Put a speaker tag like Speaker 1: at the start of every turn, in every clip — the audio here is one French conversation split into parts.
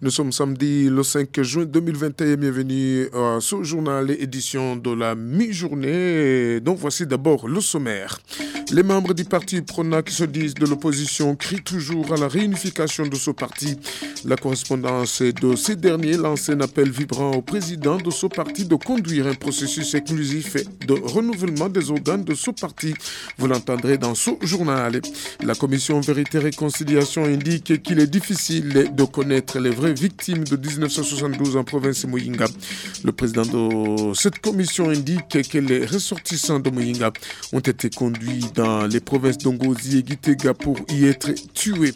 Speaker 1: Nous sommes samedi le 5 juin 2021. Bienvenue à ce journal édition de la mi-journée. Donc voici d'abord le sommaire. Les membres du parti Prona qui se disent de l'opposition crient toujours à la réunification de ce parti. La correspondance de ces derniers lance un appel vibrant au président de ce parti de conduire un processus inclusif de renouvellement des organes de ce parti. Vous l'entendrez dans ce journal. La commission Vérité et Réconciliation indique qu'il est difficile de connaître les vraies victimes de 1972 en province Moyinga. Le président de cette commission indique que les ressortissants de Moyinga ont été conduits dans les provinces d'Ongozi et Gitega pour y être tués.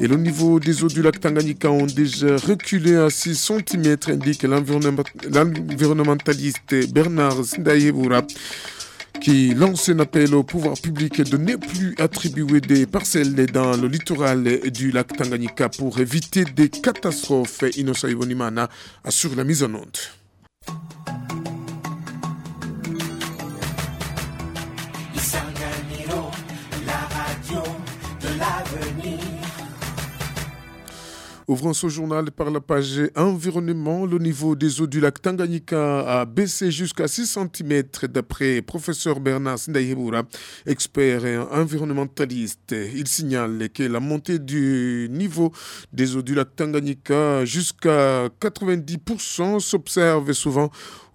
Speaker 1: Et le niveau des eaux du lac Tanganyika ont déjà reculé à 6 cm, indique l'environnementaliste Bernard Sindayeboura qui lance un appel au pouvoir public de ne plus attribuer des parcelles dans le littoral du lac Tanganyika pour éviter des catastrophes. Inosa Ivonimana assure la mise en onde. Ouvrons ce journal par la page environnement. Le niveau des eaux du lac Tanganyika a baissé jusqu'à 6 cm d'après professeur Bernard Sindayeboura, expert et environnementaliste. Il signale que la montée du niveau des eaux du lac Tanganyika jusqu'à 90% s'observe souvent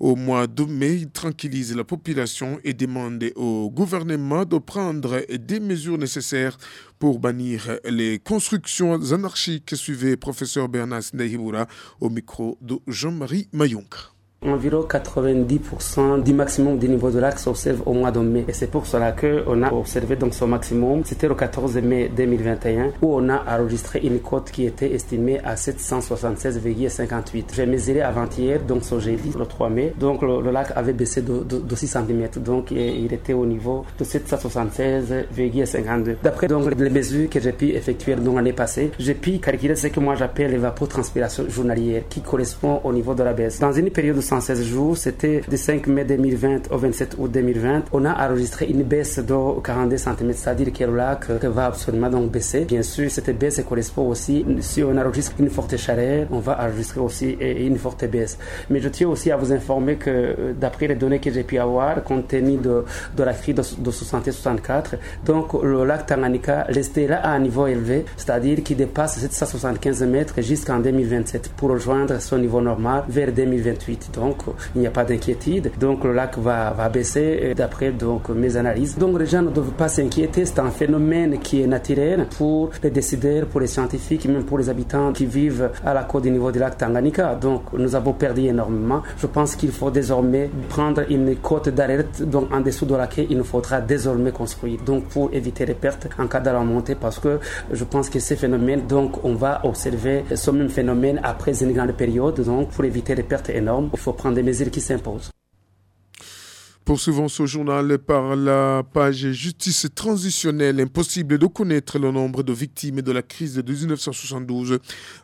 Speaker 1: au mois de mai. Il tranquillise la population et demande au gouvernement de prendre des mesures nécessaires pour bannir les constructions anarchiques, suivait professeur Bernard Ndahibura au micro de Jean-Marie Mayonka.
Speaker 2: Environ 90% du maximum du niveau de lac s'observe au mois de mai. Et c'est pour cela qu'on a observé donc ce maximum. C'était le 14 mai 2021 où on a enregistré une cote qui était estimée à 776,58. J'ai mesuré avant-hier, donc ce jeudi, le 3 mai. Donc le, lac avait baissé de, 6 cm. Donc il était au niveau de 776,52. D'après donc les mesures que j'ai pu effectuer l'année passée, j'ai pu calculer ce que moi j'appelle l'évapotranspiration journalière qui correspond au niveau de la baisse. Dans une période de 116 jours, c'était du 5 mai 2020 au 27 août 2020. On a enregistré une baisse de 42 cm, c'est-à-dire que le lac va absolument donc baisser. Bien sûr, cette baisse correspond aussi, si on enregistre une forte chaleur, on va enregistrer aussi une forte baisse. Mais je tiens aussi à vous informer que euh, d'après les données que j'ai pu avoir, compte tenu de, de la crise de, 60-64, donc le lac Tanganyika restera à un niveau élevé, c'est-à-dire qu'il dépasse 775 mètres jusqu'en 2027 pour rejoindre son niveau normal vers 2028 donc il n'y a pas d'inquiétude. Donc le lac va, baisser d'après donc mes analyses. Donc les gens ne doivent pas s'inquiéter, c'est un phénomène qui est naturel pour les décideurs, pour les scientifiques, même pour les habitants qui vivent à la côte du niveau du lac Tanganyika. Donc nous avons perdu énormément. Je pense qu'il faut désormais prendre une côte d'alerte donc en dessous de laquelle il nous faudra désormais construire. Donc pour éviter les pertes en cas de la montée parce que je pense que ces phénomènes, donc on va observer ce même phénomène après une grande période. Donc pour éviter les pertes énormes, faut prendre des mesures qui s'imposent.
Speaker 1: Poursuivons ce journal par la page Justice transitionnelle. Impossible de connaître le nombre de victimes de la crise de 1972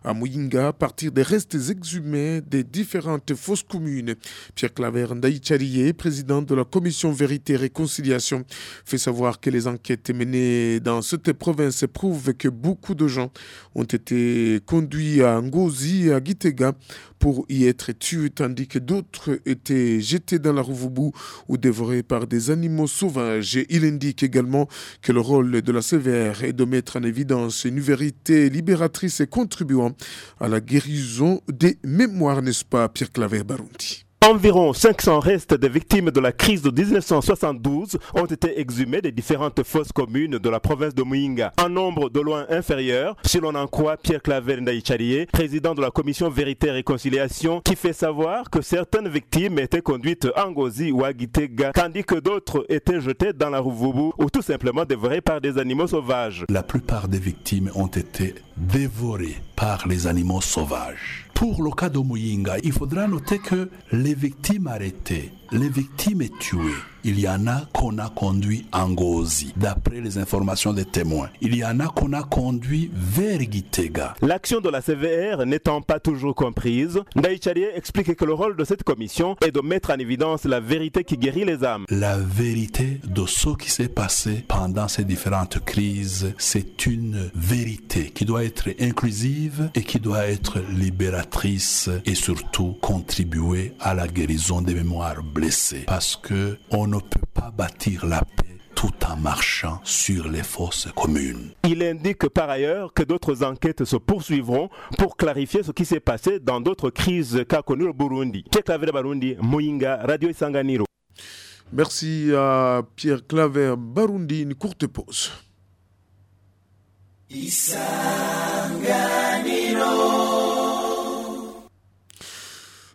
Speaker 1: à Muyinga à partir des restes exhumés des différentes fausses communes. Pierre Claver Ndaïcharié, président de la commission Vérité et Réconciliation, fait savoir que les enquêtes menées dans cette province prouvent que beaucoup de gens ont été conduits à Ngozi et à Gitega pour y être tués, tandis que d'autres étaient jetés dans la Rouvoubou ou dévorés par des animaux sauvages. Il indique également que le rôle de la CVR est de mettre en évidence une vérité libératrice et contribuant à la guérison des mémoires, n'est-ce pas, Pierre Claver Barundi
Speaker 3: Environ 500 restes des victimes de la crise de 1972 ont été exhumés des différentes fosses communes de la province de Muyinga, un nombre de loin inférieur, si l'on en croit Pierre Claver Ndaïcharié, président de la commission Vérité et Réconciliation, qui fait savoir que certaines victimes étaient conduites à Ngozi ou à Gitega, tandis que d'autres étaient jetées dans la Rouvoubou ou tout simplement dévorées par des animaux sauvages.
Speaker 4: La plupart des victimes ont été dévorées par les animaux sauvages. Pour le cas de Muyinga, il faudra noter que les victimes arrêtées les victimes tuées, il y en a qu'on a conduit en Gozi, d'après les informations des témoins. Il y en a qu'on a conduit vers Gitega.
Speaker 3: L'action de la CVR n'étant pas toujours comprise, Ndaïcharie explique que le rôle de cette commission est de mettre en évidence la vérité qui guérit les âmes.
Speaker 4: La vérité de ce qui s'est passé pendant ces différentes crises, c'est une vérité qui doit être inclusive et qui doit être libératrice et surtout contribuer à la guérison des mémoires blessées. Parce que on ne peut pas bâtir la paix tout en marchant sur les fosses communes.
Speaker 3: Il indique par ailleurs que d'autres enquêtes se poursuivront pour clarifier ce qui s'est passé dans d'autres crises qu'a connu le Burundi. Barundi, Radio Isanganiro.
Speaker 1: Merci à Pierre Claver Barundi. Une courte pause.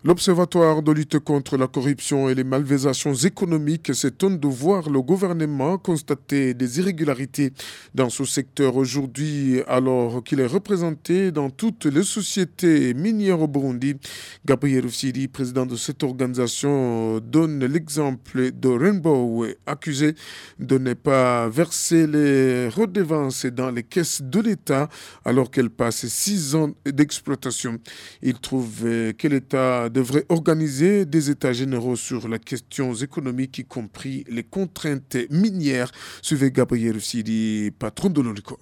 Speaker 1: L'Observatoire de lutte contre la corruption et les malversations économiques s'étonne de voir le gouvernement constater des irrégularités dans ce secteur aujourd'hui alors qu'il est représenté dans toutes les sociétés minières au Burundi. Gabriel Oufsiri, président de cette organisation, donne l'exemple de Rainbow, accusé de ne pas verser les redevances dans les caisses de l'État alors qu'elle passe six ans d'exploitation. Il trouve que l'État devrait organiser des états généraux sur les questions économiques, y compris les contraintes minières. Suivez Gabriel Sidi, patron de l'ONICOM.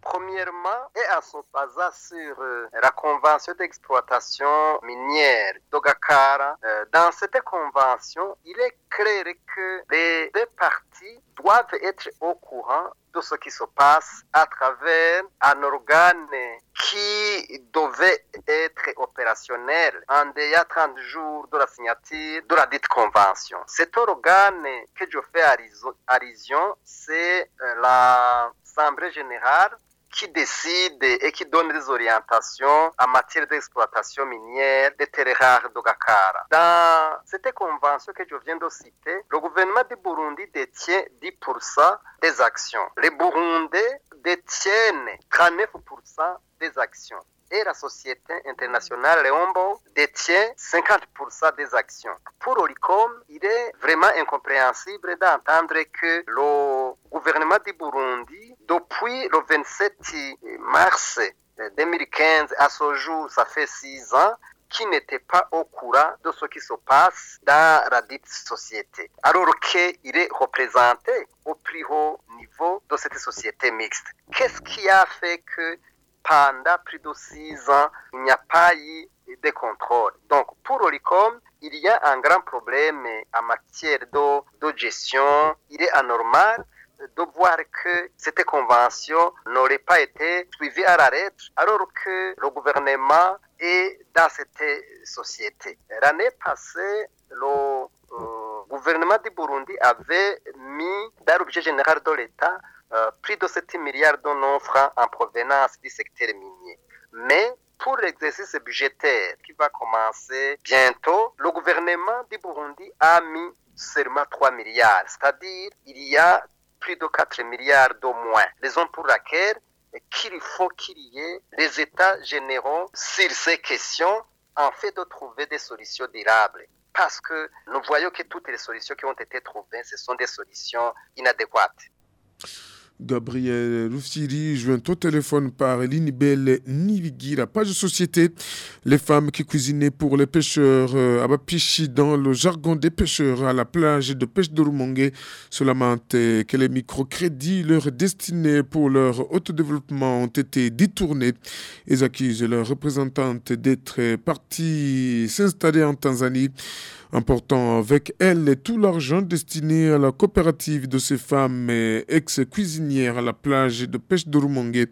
Speaker 5: Premièrement, et en se basant sur euh, la convention d'exploitation minière d'Ogakara, euh, dans cette convention, il est clair que les deux parties doivent être au courant ce qui se passe à travers un organe qui devait être opérationnel en déjà 30 jours de la signature de la dite convention. Cet organe que je fais allusion, c'est euh, l'Assemblée générale qui décide et qui donne des orientations en matière d'exploitation minière des terres rares d'Ogakara. Dans cette convention que je viens de citer, le gouvernement du Burundi détient 10% des actions. Les Burundais détiennent 39% des actions et la société internationale Leombo détient 50% des actions. Pour Olicom, il est vraiment incompréhensible d'entendre que le gouvernement du Burundi, depuis le 27 mars 2015 à ce jour, ça fait six ans, qui n'était pas au courant de ce qui se passe dans la dite société, alors qu'il est représenté au plus haut niveau de cette société mixte. Qu'est-ce qui a fait que pendant plus de six ans, il n'y a pas eu de contrôle? Donc, pour Olicom, il y a un grand problème en matière de, de gestion. Il est anormal de voir que cette convention n'aurait pas été suivie à la lettre, alors que le gouvernement est dans cette société. L'année passée, le euh, gouvernement du Burundi avait mis dans l'objet général de l'État euh, plus de 7 milliards de non francs en provenance du secteur minier. Mais pour l'exercice budgétaire qui va commencer bientôt, le gouvernement du Burundi a mis seulement 3 milliards, c'est-à-dire il y a plus de 4 milliards de moins. Raison pour laquelle qu'il faut qu'il y ait des états généraux sur ces questions en fait de trouver des solutions durables. Parce que nous voyons que toutes les solutions qui ont été trouvées, ce sont des solutions inadéquates.
Speaker 1: Gabriel Roussiri, joint au téléphone par Linibel Nivigi, la page société. Les femmes qui cuisinaient pour les pêcheurs euh, à Bapichi dans le jargon des pêcheurs à la plage de pêche de Rumongue se lamentent que les microcrédits leur destinés pour leur autodéveloppement ont été détournés. Ils accusent leurs représentantes d'être partis s'installer en Tanzanie emportant avec elle tout l'argent destiné à la coopérative de ces femmes ex-cuisinières à la plage de pêche de Rumongue.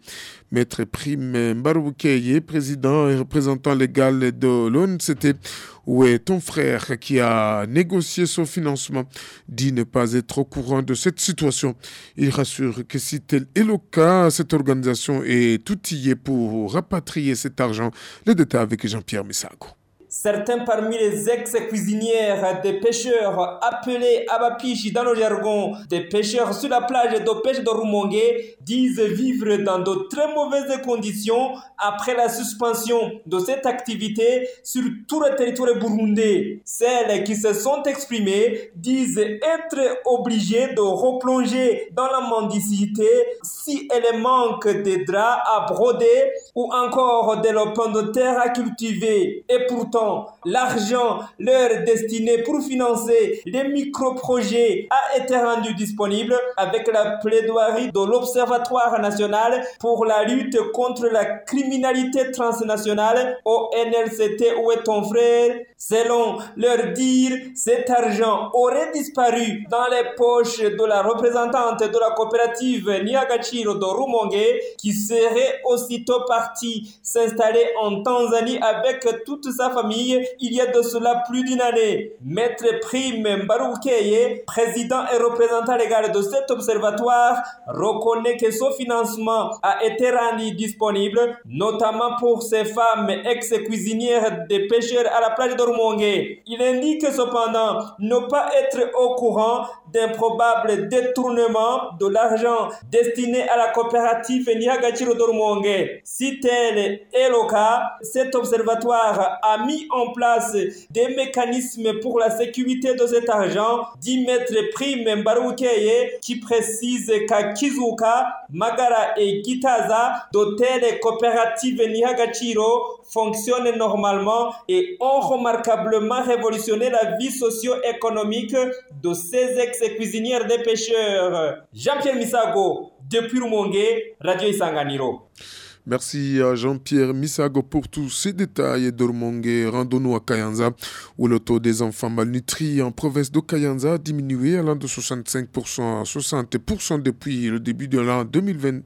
Speaker 1: Maître Prime Mbaroukeye, président et représentant légal de l'ONCT, où est ton frère qui a négocié son financement, dit ne pas être au courant de cette situation. Il rassure que si tel est le cas, cette organisation est outillée pour rapatrier cet argent. Les détails avec Jean-Pierre Missago.
Speaker 6: Certains parmi les ex-cuisinières des pêcheurs appelés Abapichi dans le jargon des pêcheurs sur la plage de pêche de Rumongue disent vivre dans de très mauvaises conditions après la suspension de cette activité sur tout le territoire burundais. Celles qui se sont exprimées disent être obligées de replonger dans la mendicité si elles manquent des draps à broder ou encore des lopins de terre à cultiver. L'argent leur destiné pour financer les micro-projets a été rendu disponible avec la plaidoirie de l'Observatoire national pour la lutte contre la criminalité transnationale au NLCT où est ton frère? Selon leur dire, cet argent aurait disparu dans les poches de la représentante de la coopérative Niagachiro de Rumongue qui serait aussitôt partie s'installer en Tanzanie avec toute sa famille il y a de cela plus d'une année. Maître Prime Mbaroukeye, président et représentant légal de cet observatoire, reconnaît que son financement a été rendu disponible, notamment pour ces femmes ex-cuisinières des pêcheurs à la plage Il indique cependant ne pas être au courant d'un probable détournement de l'argent destiné à la coopérative Niagachiro d'Ormongue. Si tel est le cas, cet observatoire a mis en place des mécanismes pour la sécurité de cet argent, dit Maître Prime Mbaroukeye, qui précise qu'à Kizuka, Magara et Gitaza, d'hôtels coopératives Nihagachiro fonctionnent normalement et ont remarquablement révolutionné la vie socio-économique de ces ex-cuisinières des pêcheurs. Jean-Pierre Misago, depuis Rumongue, Radio Isanganiro.
Speaker 1: Merci à Jean-Pierre Misago pour tous ces détails. Dormongue, rendons-nous à Kayanza, où le taux des enfants malnutris en province de Kayanza a diminué allant de 65% à 60% depuis le début de l'an 2020.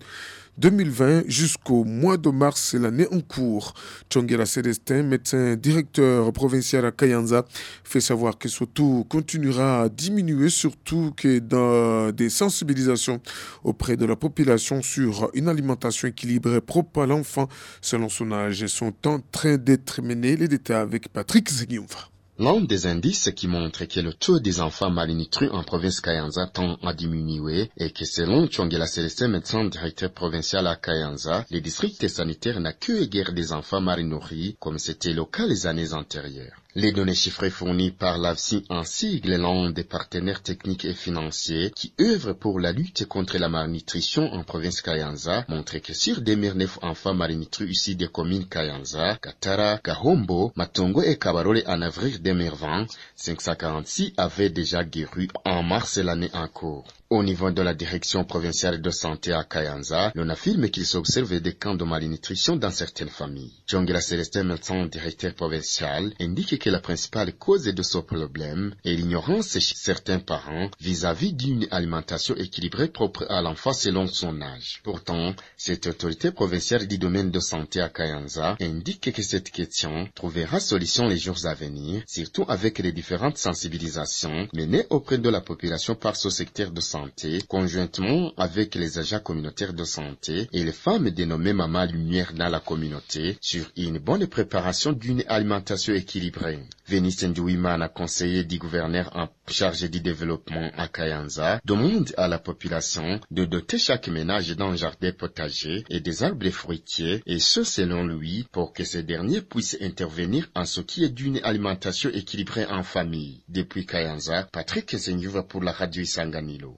Speaker 1: 2020 jusqu'au mois de mars, l'année en cours. Chongera Célestin, médecin directeur provincial à Kayanza, fait savoir que ce taux continuera à diminuer, surtout que dans des sensibilisations auprès de la population sur une alimentation équilibrée propre à l'enfant selon son âge sont en train d'être menés. Les détails avec Patrick Zegiumfa.
Speaker 7: L'un des indices qui montre que le taux des enfants malnutris en province Kayanza tend à diminuer est que selon Chongela Célestin, médecin directeur provincial à Kayanza, les districts sanitaires n'accueillent guère des enfants mal nourris comme c'était le cas les années antérieures. Les données chiffrées fournies par l'AFSI en sigle l'un des partenaires techniques et financiers qui œuvrent pour la lutte contre la malnutrition en province Kayanza montrent que sur 2009 enfants malnutris ici des communes Kayanza, Katara, Gahombo, Matongo et Kabarole en avril 2020, 546 avaient déjà guéri en mars l'année en cours. Au niveau de la direction provinciale de santé à Kayanza, l'on affirme qu'il s'observe des camps de malnutrition dans certaines familles. Jongela Célestin, médecin directeur provincial, indique que la principale cause de ce problème est l'ignorance chez certains parents vis-à-vis d'une alimentation équilibrée propre à l'enfant selon son âge. Pourtant, cette autorité provinciale du domaine de santé à Kayanza indique que cette question trouvera solution les jours à venir, surtout avec les différentes sensibilisations menées auprès de la population par ce secteur de santé conjointement avec les agents communautaires de santé et les femmes dénommées Maman Lumière dans la communauté sur une bonne préparation d'une alimentation équilibrée. Vénice Ndouimana, conseiller du gouverneur en charge du développement à Kayanza, demande à la population de doter chaque ménage d'un jardin potager et des arbres fruitiers, et ce selon lui, pour que ces derniers puissent intervenir en ce qui est d'une alimentation équilibrée en famille. Depuis Kayanza, Patrick Senyuva pour la radio Isanganilo.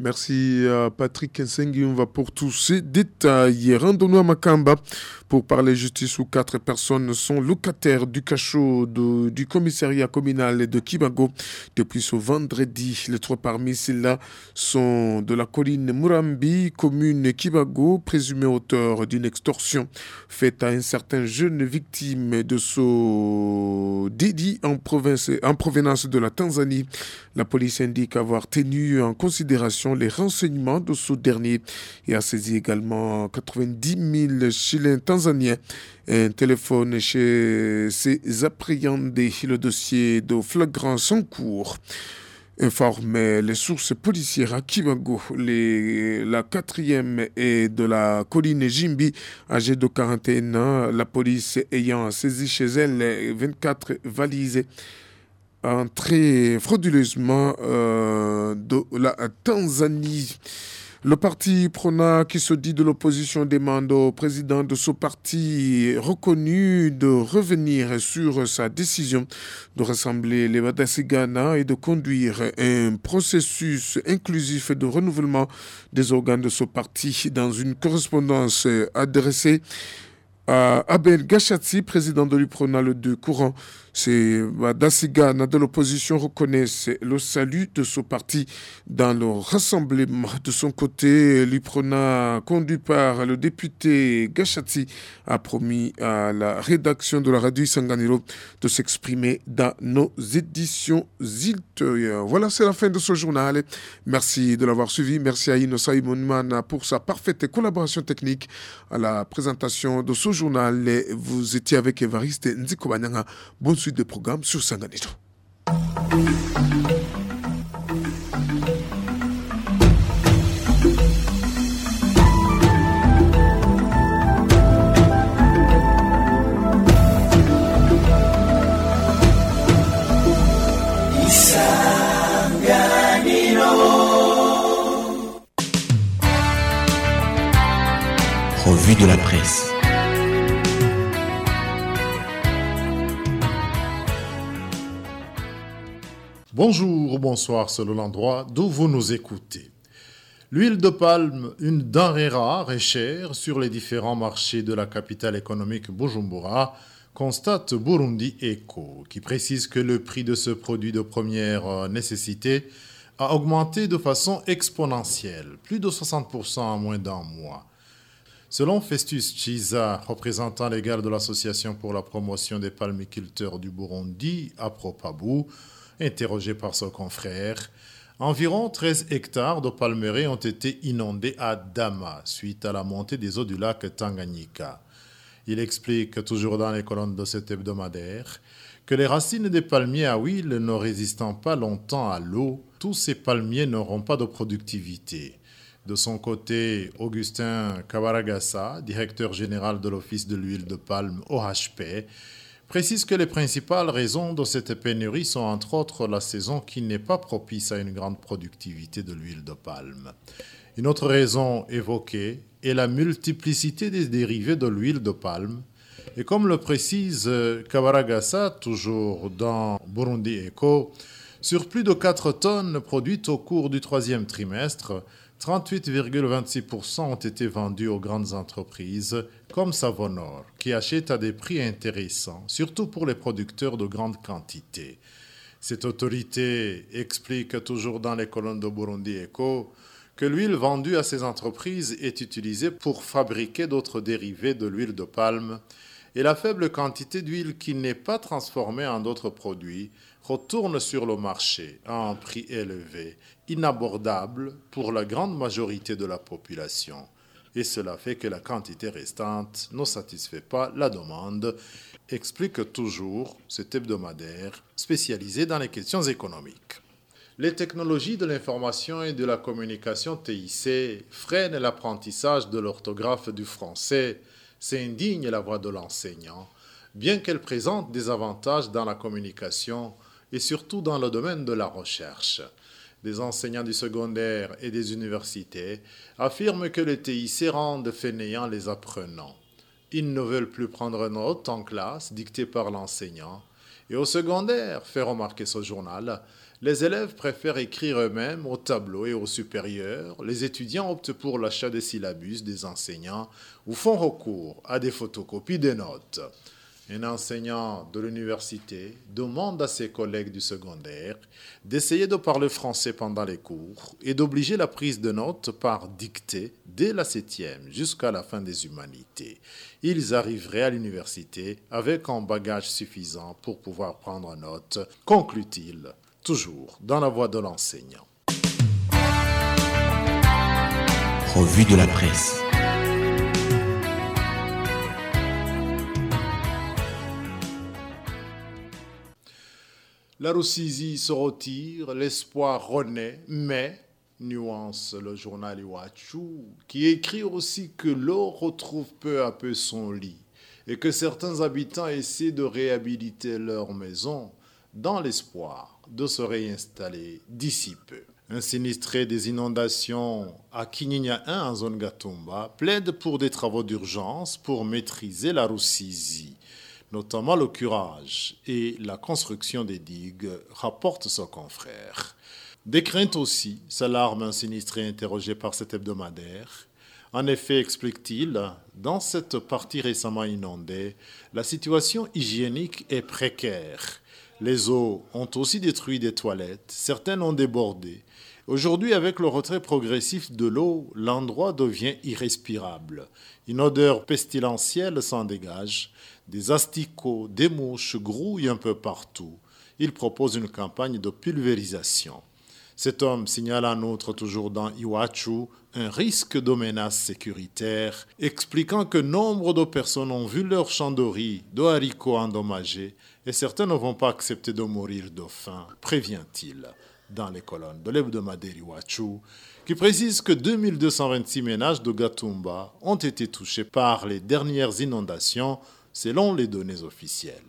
Speaker 1: Merci à Patrick Kensengi. Pour tous ces détails. Rendons-nous à Makamba pour parler justice où quatre personnes sont locataires du cachot du commissariat communal de Kibago depuis ce vendredi. Les trois parmi ceux-là sont de la colline Murambi, commune Kibago, présumés auteurs d'une extorsion faite à un certain jeune victime de ce dédit en, en provenance de la Tanzanie. La police indique avoir tenu en considération les renseignements de ce dernier et a saisi également 90 000 shillings tanzaniens. Un téléphone chez ses appréhendés. Le dossier de flagrance en cours. informe les sources policières à Kibago. la quatrième est de la colline Jimbi, âgée de 41 ans, la police ayant saisi chez elle 24 valises entrées frauduleusement euh, de la Tanzanie. Le parti Prona, qui se dit de l'opposition, demande au président de ce parti reconnu de revenir sur sa décision de rassembler les Ghana et de conduire un processus inclusif de renouvellement des organes de ce parti dans une correspondance adressée Abel Gachatsi, président de l'UPRONA le 2 courant. C'est Dassigana de l'opposition reconnaissent le salut de ce parti dans le rassemblement. De son côté, l'UPRONA, conduit par le député Gachati, a promis à la rédaction de la radio Sanganiro de s'exprimer dans nos éditions ultérieures. Voilà, c'est la fin de ce journal. Merci de l'avoir suivi. Merci à Inosa pour sa parfaite collaboration technique à la présentation de ce journal. Vous étiez avec Evariste Nzikobanyanga. Bonne suite de programmes sur Sanganito.
Speaker 8: Bonjour ou bonsoir selon l'endroit d'où vous nous écoutez. L'huile de palme, une denrée rare et chère sur les différents marchés de la capitale économique Bujumbura, constate Burundi Eco, qui précise que le prix de ce produit de première nécessité a augmenté de façon exponentielle, plus de 60% en moins d'un mois. Selon Festus Chiza, représentant légal de l'Association pour la promotion des palmiculteurs du Burundi, à Propabou, Interrogé par son confrère, environ 13 hectares de palmeraies ont été inondés à Dama suite à la montée des eaux du lac Tanganyika. Il explique, toujours dans les colonnes de cet hebdomadaire, que les racines des palmiers à huile ne résistant pas longtemps à l'eau, tous ces palmiers n'auront pas de productivité. De son côté, Augustin Kawaragasa, directeur général de l'Office de l'huile de palme OHP, précise que les principales raisons de cette pénurie sont entre autres la saison qui n'est pas propice à une grande productivité de l'huile de palme. Une autre raison évoquée est la multiplicité des dérivés de l'huile de palme. Et comme le précise Kawaragasa, toujours dans Burundi Eco, sur plus de 4 tonnes produites au cours du troisième trimestre, 38,26% ont été vendus aux grandes entreprises comme Savonor, qui achètent à des prix intéressants, surtout pour les producteurs de grandes quantités. Cette autorité explique toujours dans les colonnes de Burundi Eco que l'huile vendue à ces entreprises est utilisée pour fabriquer d'autres dérivés de l'huile de palme et la faible quantité d'huile qui n'est pas transformée en d'autres produits retourne sur le marché à un prix élevé, inabordable pour la grande majorité de la population. Et cela fait que la quantité restante ne satisfait pas la demande, explique toujours cet hebdomadaire spécialisé dans les questions économiques. Les technologies de l'information et de la communication TIC freinent l'apprentissage de l'orthographe du français, c'est indigne la voix de l'enseignant, bien qu'elle présente des avantages dans la communication et surtout dans le domaine de la recherche. Des enseignants du secondaire et des universités affirment que les TIC rendent fainéants les apprenants. Ils ne veulent plus prendre note en classe dictée par l'enseignant. Et au secondaire, fait remarquer ce journal, les élèves préfèrent écrire eux-mêmes au tableau et au supérieur. Les étudiants optent pour l'achat des syllabus des enseignants ou font recours à des photocopies des notes. Un enseignant de l'université demande à ses collègues du secondaire d'essayer de parler français pendant les cours et d'obliger la prise de notes par dictée dès la septième jusqu'à la fin des humanités. Ils arriveraient à l'université avec un bagage suffisant pour pouvoir prendre note, conclut-il, toujours dans la voix de l'enseignant.
Speaker 9: Revue de la presse.
Speaker 8: La Rusizi se retire, l'espoir renaît, mais, nuance le journal Iwachu, qui écrit aussi que l'eau retrouve peu à peu son lit et que certains habitants essaient de réhabiliter leur maison dans l'espoir de se réinstaller d'ici peu. Un sinistré des inondations à Kinyinya 1 en zone Gatumba plaide pour des travaux d'urgence pour maîtriser la Rusizi notamment le curage et la construction des digues, rapporte son confrère. Des craintes aussi s'alarme un sinistré interrogé par cet hebdomadaire. En effet, explique-t-il, dans cette partie récemment inondée, la situation hygiénique est précaire. Les eaux ont aussi détruit des toilettes, certaines ont débordé. Aujourd'hui, avec le retrait progressif de l'eau, l'endroit devient irrespirable. Une odeur pestilentielle s'en dégage. Des asticots, des mouches grouillent un peu partout. Il propose une campagne de pulvérisation. Cet homme signale en outre, toujours dans Iwachu, un risque de menace sécuritaire, expliquant que nombre de personnes ont vu leur champ de riz, de haricots endommagés, et certains ne vont pas accepter de mourir de faim, prévient-il dans les colonnes de l'hebdomadaire Iwachu, qui précise que 2226 ménages de Gatumba ont été touchés par les dernières inondations selon les données officielles.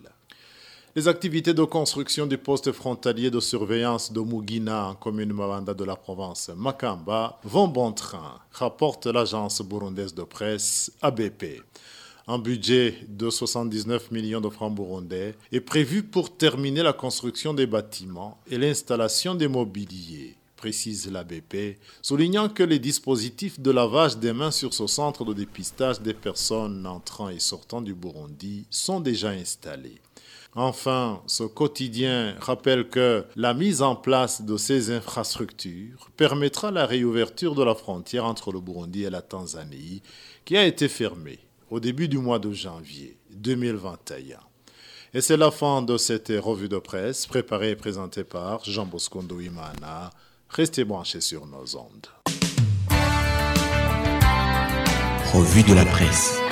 Speaker 8: Les activités de construction du poste frontalier de surveillance de Mugina en commune Mawanda de la province Makamba vont bon train, rapporte l'agence burundaise de presse ABP. Un budget de 79 millions de francs burundais est prévu pour terminer la construction des bâtiments et l'installation des mobiliers précise l'ABP, soulignant que les dispositifs de lavage des mains sur ce centre de dépistage des personnes entrant et sortant du Burundi sont déjà installés. Enfin, ce quotidien rappelle que la mise en place de ces infrastructures permettra la réouverture de la frontière entre le Burundi et la Tanzanie, qui a été fermée au début du mois de janvier 2021. Et c'est la fin de cette revue de presse préparée et présentée par Jean Bosco Imana. Restez branchés sur nos ondes.
Speaker 9: Revue de la presse.